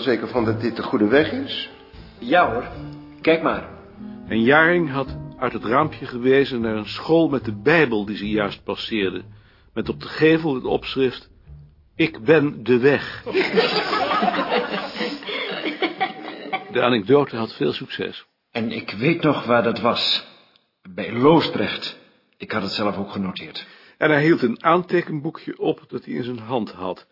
zeker van dat dit de goede weg is? Ja hoor, kijk maar. En Jaring had uit het raampje gewezen naar een school met de Bijbel die ze juist passeerde, met op de gevel het opschrift, Ik ben de weg. De anekdote had veel succes. En ik weet nog waar dat was. Bij Loosdrecht. Ik had het zelf ook genoteerd. En hij hield een aantekenboekje op dat hij in zijn hand had.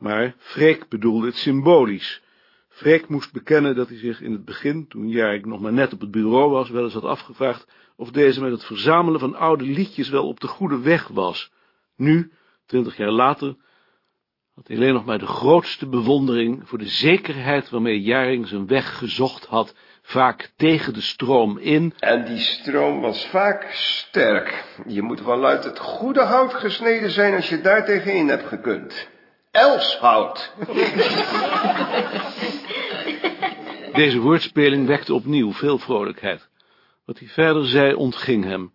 Maar Freek bedoelde het symbolisch. Freek moest bekennen dat hij zich in het begin, toen Jarik nog maar net op het bureau was, wel eens had afgevraagd of deze met het verzamelen van oude liedjes wel op de goede weg was. Nu, twintig jaar later, had hij alleen nog maar de grootste bewondering voor de zekerheid waarmee Jaring zijn weg gezocht had, vaak tegen de stroom in. En die stroom was vaak sterk. Je moet wel uit het goede hout gesneden zijn als je daar tegenin hebt gekund. Elshout. Deze woordspeling wekte opnieuw veel vrolijkheid. Wat hij verder zei ontging hem.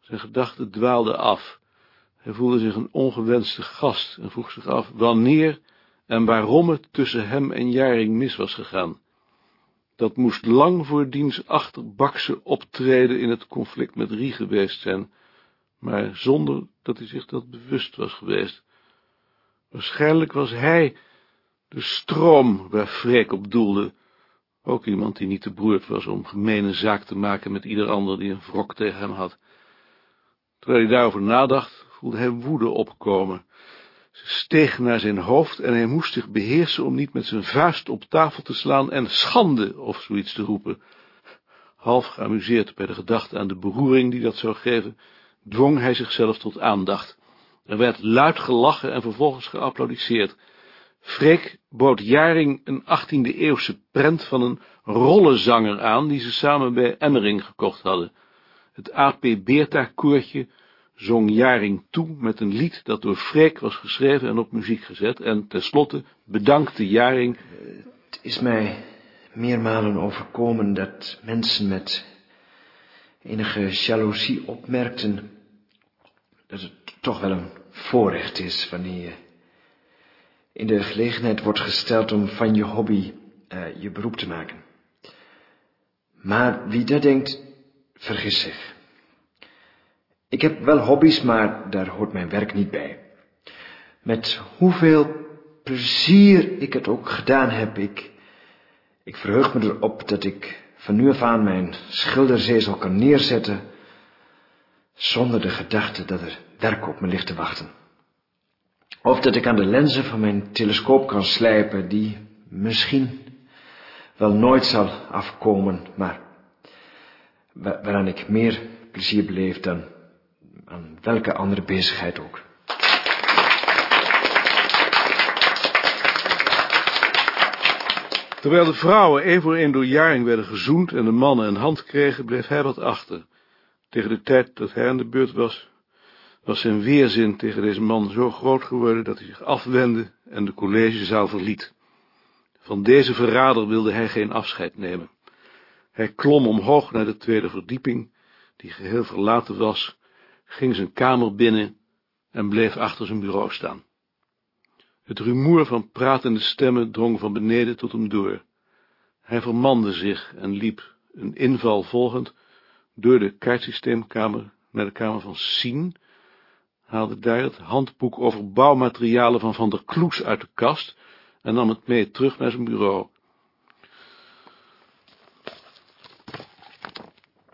Zijn gedachten dwaalden af. Hij voelde zich een ongewenste gast en vroeg zich af wanneer en waarom het tussen hem en Jaring mis was gegaan. Dat moest lang voor diens achterbakse optreden in het conflict met Rie geweest zijn, maar zonder dat hij zich dat bewust was geweest. Waarschijnlijk was hij de stroom waar Freek op doelde, ook iemand die niet te beroerd was om gemene zaak te maken met ieder ander die een wrok tegen hem had. Terwijl hij daarover nadacht, voelde hij woede opkomen. Ze steeg naar zijn hoofd en hij moest zich beheersen om niet met zijn vuist op tafel te slaan en schande of zoiets te roepen. Half geamuseerd bij de gedachte aan de beroering die dat zou geven, dwong hij zichzelf tot aandacht. Er werd luid gelachen en vervolgens geapplaudisseerd. Freek bood Jaring een 18e-eeuwse prent van een rollenzanger aan, die ze samen bij Emmering gekocht hadden. Het A.P. Beerta-koortje zong Jaring toe met een lied dat door Freek was geschreven en op muziek gezet, en tenslotte bedankte Jaring... Het is mij meermalen overkomen dat mensen met enige jaloezie opmerkten dat het toch wel een voorrecht is wanneer je in de gelegenheid wordt gesteld om van je hobby uh, je beroep te maken. Maar wie dat denkt, vergis zich. Ik heb wel hobby's, maar daar hoort mijn werk niet bij. Met hoeveel plezier ik het ook gedaan heb, ik, ik verheug me erop dat ik van nu af aan mijn schilderzezel kan neerzetten, zonder de gedachte dat er werk op me ligt te wachten. Of dat ik aan de lenzen van mijn telescoop kan slijpen, die misschien wel nooit zal afkomen, maar waaraan ik meer plezier beleef dan aan welke andere bezigheid ook. Terwijl de vrouwen één voor één door Jaring werden gezoend en de mannen een hand kregen, bleef hij wat achter. Tegen de tijd dat hij aan de beurt was, was zijn weerzin tegen deze man zo groot geworden dat hij zich afwendde en de collegezaal verliet. Van deze verrader wilde hij geen afscheid nemen. Hij klom omhoog naar de tweede verdieping, die geheel verlaten was, ging zijn kamer binnen en bleef achter zijn bureau staan. Het rumoer van pratende stemmen drong van beneden tot hem door. Hij vermande zich en liep, een inval volgend, door de kaartsysteemkamer naar de kamer van Sien, haalde daar het handboek over bouwmaterialen van Van der Kloes uit de kast en nam het mee terug naar zijn bureau.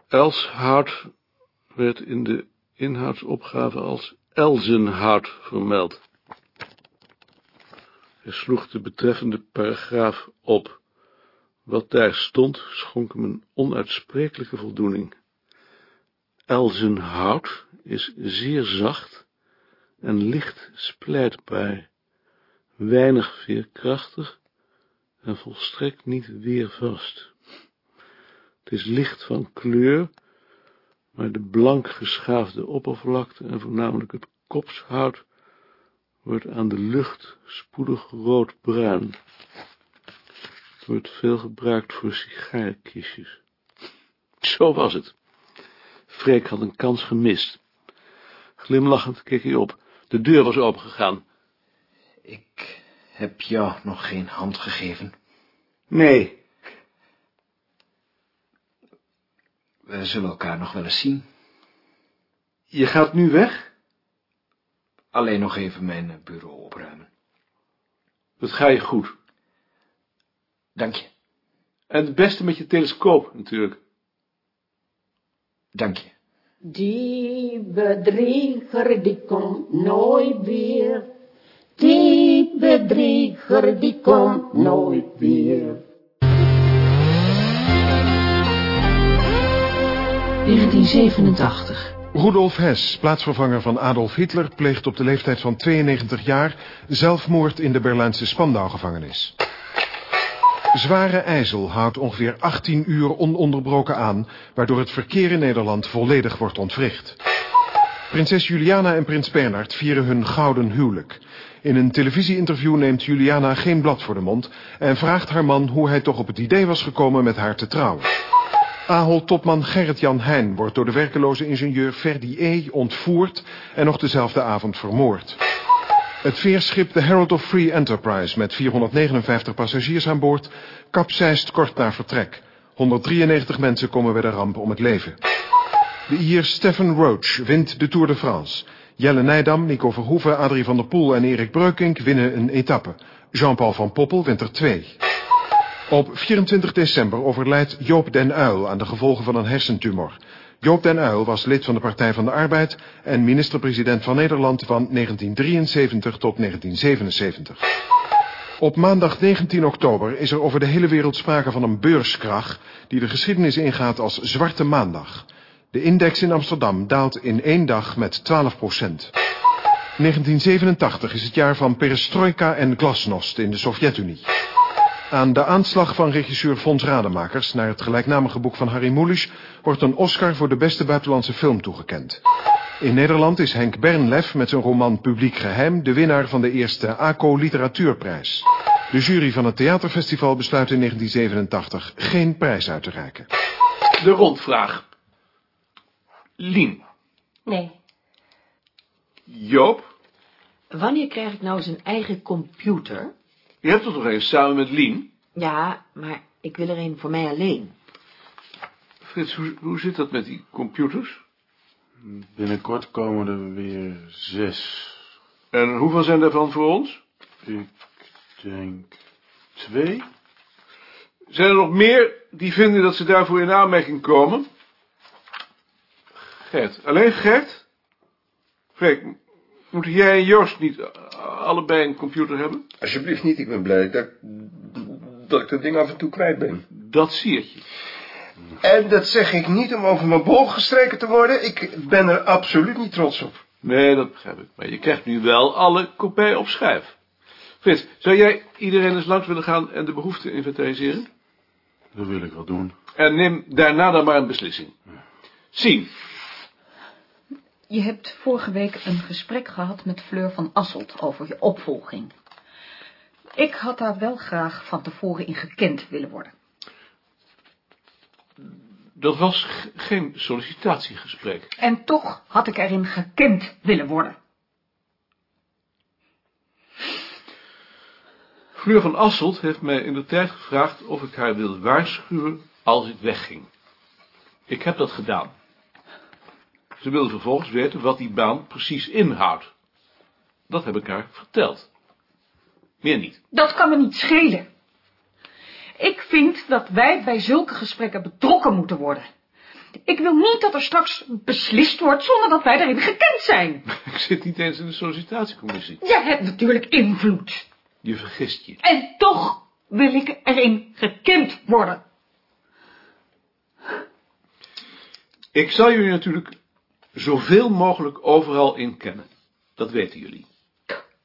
Elshout werd in de inhoudsopgave als Elzenhout vermeld. Hij sloeg de betreffende paragraaf op. Wat daar stond, schonk hem een onuitsprekelijke voldoening. Elzenhout is zeer zacht en licht splijtbaar, weinig veerkrachtig en volstrekt niet weervast. Het is licht van kleur, maar de blank geschaafde oppervlakte en voornamelijk het kopshout wordt aan de lucht spoedig roodbruin. Het wordt veel gebruikt voor sigaarkistjes. Zo was het. Freek had een kans gemist. Glimlachend keek hij op. De deur was opengegaan. Ik heb jou nog geen hand gegeven. Nee. We zullen elkaar nog wel eens zien. Je gaat nu weg? Alleen nog even mijn bureau opruimen. Dat ga je goed. Dank je. En het beste met je telescoop, natuurlijk. Dank je. Die bedrieger die komt nooit weer. Die bedrieger die komt nooit weer. 1987. Rudolf Hess, plaatsvervanger van Adolf Hitler, pleegt op de leeftijd van 92 jaar zelfmoord in de Berlijnse Spandau-gevangenis. Zware ijzel houdt ongeveer 18 uur ononderbroken aan, waardoor het verkeer in Nederland volledig wordt ontwricht. Prinses Juliana en prins Bernhard vieren hun gouden huwelijk. In een televisieinterview neemt Juliana geen blad voor de mond en vraagt haar man hoe hij toch op het idee was gekomen met haar te trouwen. Ahold-topman Gerrit-Jan Heijn wordt door de werkeloze ingenieur Ferdi E. ontvoerd en nog dezelfde avond vermoord. Het veerschip de Herald of Free Enterprise met 459 passagiers aan boord kapseist kort na vertrek. 193 mensen komen bij de ramp om het leven. De Ier Stefan Roach wint de Tour de France. Jelle Nijdam, Nico Verhoeven, Adrie van der Poel en Erik Breukink winnen een etappe. Jean-Paul van Poppel wint er twee. Op 24 december overlijdt Joop den Uyl aan de gevolgen van een hersentumor. Joop den Uyl was lid van de Partij van de Arbeid en minister-president van Nederland van 1973 tot 1977. Op maandag 19 oktober is er over de hele wereld sprake van een beurskrach die de geschiedenis ingaat als Zwarte Maandag. De index in Amsterdam daalt in één dag met 12 procent. 1987 is het jaar van perestroika en glasnost in de Sovjet-Unie. Aan de aanslag van regisseur Fons Rademakers naar het gelijknamige boek van Harry Mulisch wordt een Oscar voor de beste buitenlandse film toegekend. In Nederland is Henk Bernlef met zijn roman Publiek Geheim de winnaar van de eerste ACO Literatuurprijs. De jury van het theaterfestival besluit in 1987 geen prijs uit te reiken. De rondvraag. Lien. Nee. Joop. Wanneer krijg ik nou eens een eigen computer? Je hebt er toch eens samen met Lien? Ja, maar ik wil er een voor mij alleen. Frits, hoe, hoe zit dat met die computers? Binnenkort komen er weer zes. En hoeveel zijn daarvan voor ons? Ik denk twee. Zijn er nog meer die vinden dat ze daarvoor in aanmerking komen? Gert. Alleen Gert? Freek, moeten jij en Joost niet allebei een computer hebben? Alsjeblieft niet, ik ben blij dat, dat ik dat ding af en toe kwijt ben. Dat siertje. En dat zeg ik niet om over mijn bol gestreken te worden. Ik ben er absoluut niet trots op. Nee, dat begrijp ik. Maar je krijgt nu wel alle kopij op schijf. Frits, zou jij iedereen eens langs willen gaan en de behoeften inventariseren? Dat wil ik wel doen. En neem daarna dan maar een beslissing. Zien. Je hebt vorige week een gesprek gehad met Fleur van Asselt over je opvolging. Ik had daar wel graag van tevoren in gekend willen worden. Dat was geen sollicitatiegesprek. En toch had ik erin gekend willen worden. Fleur van Asselt heeft mij in de tijd gevraagd of ik haar wilde waarschuwen als ik wegging. Ik heb dat gedaan. Ze wilde vervolgens weten wat die baan precies inhoudt. Dat heb ik haar verteld. Meer niet. Dat kan me niet schelen. Ik vind dat wij bij zulke gesprekken betrokken moeten worden. Ik wil niet dat er straks beslist wordt zonder dat wij erin gekend zijn. Ik zit niet eens in de sollicitatiecommissie. Je hebt natuurlijk invloed. Je vergist je. En toch wil ik erin gekend worden. Ik zal jullie natuurlijk zoveel mogelijk overal in kennen. Dat weten jullie.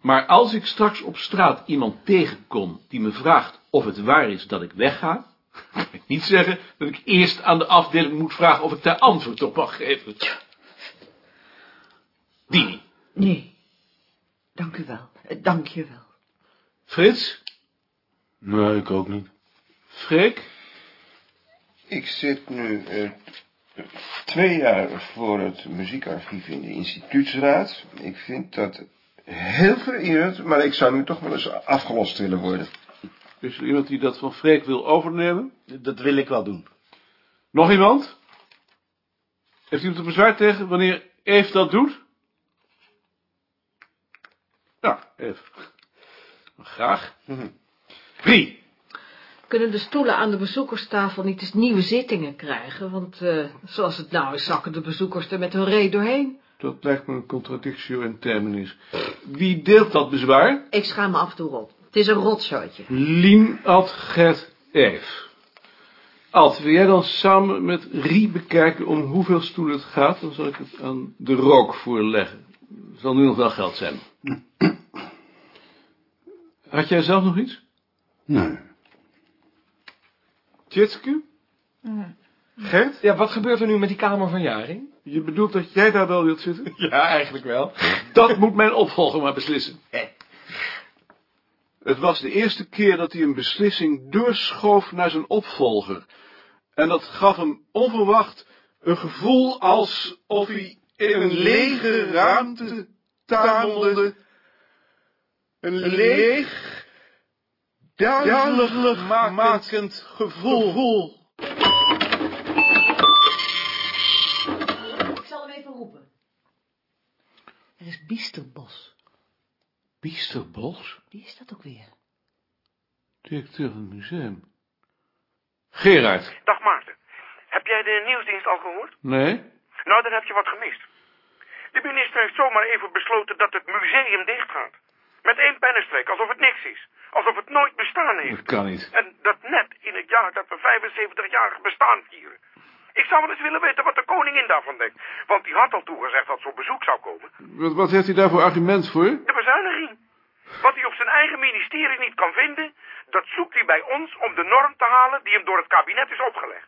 Maar als ik straks op straat iemand tegenkom die me vraagt of het waar is dat ik wegga, kan ik niet zeggen dat ik eerst aan de afdeling moet vragen of ik daar antwoord op mag geven. Dini. Nee. Dank u wel. Eh, Dank je wel. Frits. Nee, ik ook niet. Freek. Ik zit nu eh, twee jaar voor het muziekarchief in de instituutsraad. Ik vind dat heel vereerend, maar ik zou nu toch wel eens afgelost willen worden. Is er iemand die dat van Freek wil overnemen? Dat wil ik wel doen. Nog iemand? Heeft iemand er bezwaar tegen wanneer Eve dat doet? Ja, Eve. Graag. Wie? Kunnen de stoelen aan de bezoekerstafel niet eens nieuwe zittingen krijgen? Want eh, zoals het nou is, zakken de bezoekers er met hun reet doorheen. Dat lijkt me een contradictio in terminis. Wie deelt dat bezwaar? Ik schaam me af en toe op. Het is een rotzootje. Lien Ad Gert Eve. Alt, wil jij dan samen met Rie bekijken om hoeveel stoelen het gaat? Dan zal ik het aan de rook voorleggen. Zal nu nog wel geld zijn. Had jij zelf nog iets? Nee. Tjitske? Gert? Ja, wat gebeurt er nu met die kamer van Jaring? Je bedoelt dat jij daar wel wilt zitten? Ja, eigenlijk wel. Dat moet mijn opvolger maar beslissen. Het was de eerste keer dat hij een beslissing doorschoof naar zijn opvolger. En dat gaf hem onverwacht een gevoel alsof hij in een lege ruimte tamelde. Een leeg, duizelig makend gevoel. Ik zal hem even roepen. Er is Biesterbos. Biesterbos? Wie is dat ook weer? Directeur van het museum. Gerard. Dag Maarten. Heb jij de nieuwsdienst al gehoord? Nee? Nou, dan heb je wat gemist. De minister heeft zomaar even besloten dat het museum dichtgaat. Met één pennenstreek, alsof het niks is. Alsof het nooit bestaan heeft. Dat kan niet. En dat net in het jaar dat we 75-jarig bestaan vieren. Ik zou wel eens willen weten wat de koningin daarvan denkt. Want die had al toegezegd dat ze op bezoek zou komen. Wat, wat heeft hij daar voor argument voor? De bezuiniging. Wat hij op zijn eigen ministerie niet kan vinden, dat zoekt hij bij ons om de norm te halen die hem door het kabinet is opgelegd.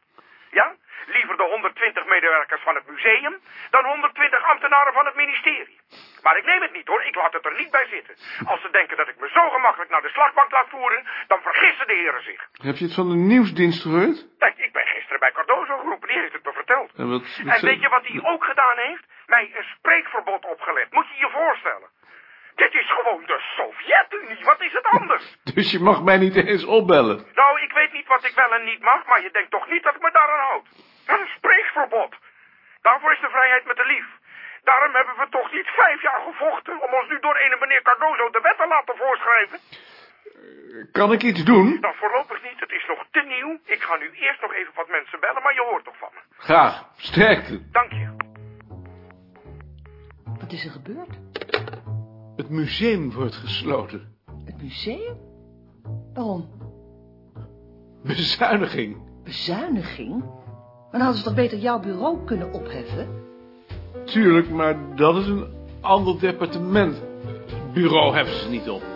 Ja? Liever de 120 medewerkers van het museum dan 120 ambtenaren van het ministerie. Maar ik neem het niet hoor, ik laat het er niet bij zitten. Als ze denken dat ik me zo gemakkelijk naar de slagbank laat voeren, dan vergissen de heren zich. Heb je het van de nieuwsdienst gehoord? Kijk, ik ben gisteren bij Cardozo geroepen, die heeft het me verteld. En, wat, wat En zei- weet je wat hij ook gedaan heeft? Mij een spreekverbod opgelegd. Moet je je voorstellen. Dit is gewoon de Sovjet-Unie. Wat is het anders? Dus je mag mij niet eens opbellen. Nou, ik weet niet wat ik wel en niet mag, maar je denkt toch niet dat ik me daaraan houd. Dat is een spreekverbod. Daarvoor is de vrijheid met de lief. Daarom hebben we toch niet vijf jaar gevochten om ons nu door een meneer Cardozo de wet te laten voorschrijven? Kan ik iets doen? Nou, voorlopig niet. Het is nog te nieuw. Ik ga nu eerst nog even wat mensen bellen, maar je hoort toch van me. Graag. Sterkte. Dank je. Wat is er gebeurd? Het museum wordt gesloten. Het museum? Waarom? Bezuiniging. Bezuiniging? Maar dan hadden ze toch beter jouw bureau kunnen opheffen? Tuurlijk, maar dat is een ander departement. Bureau heffen ze niet op.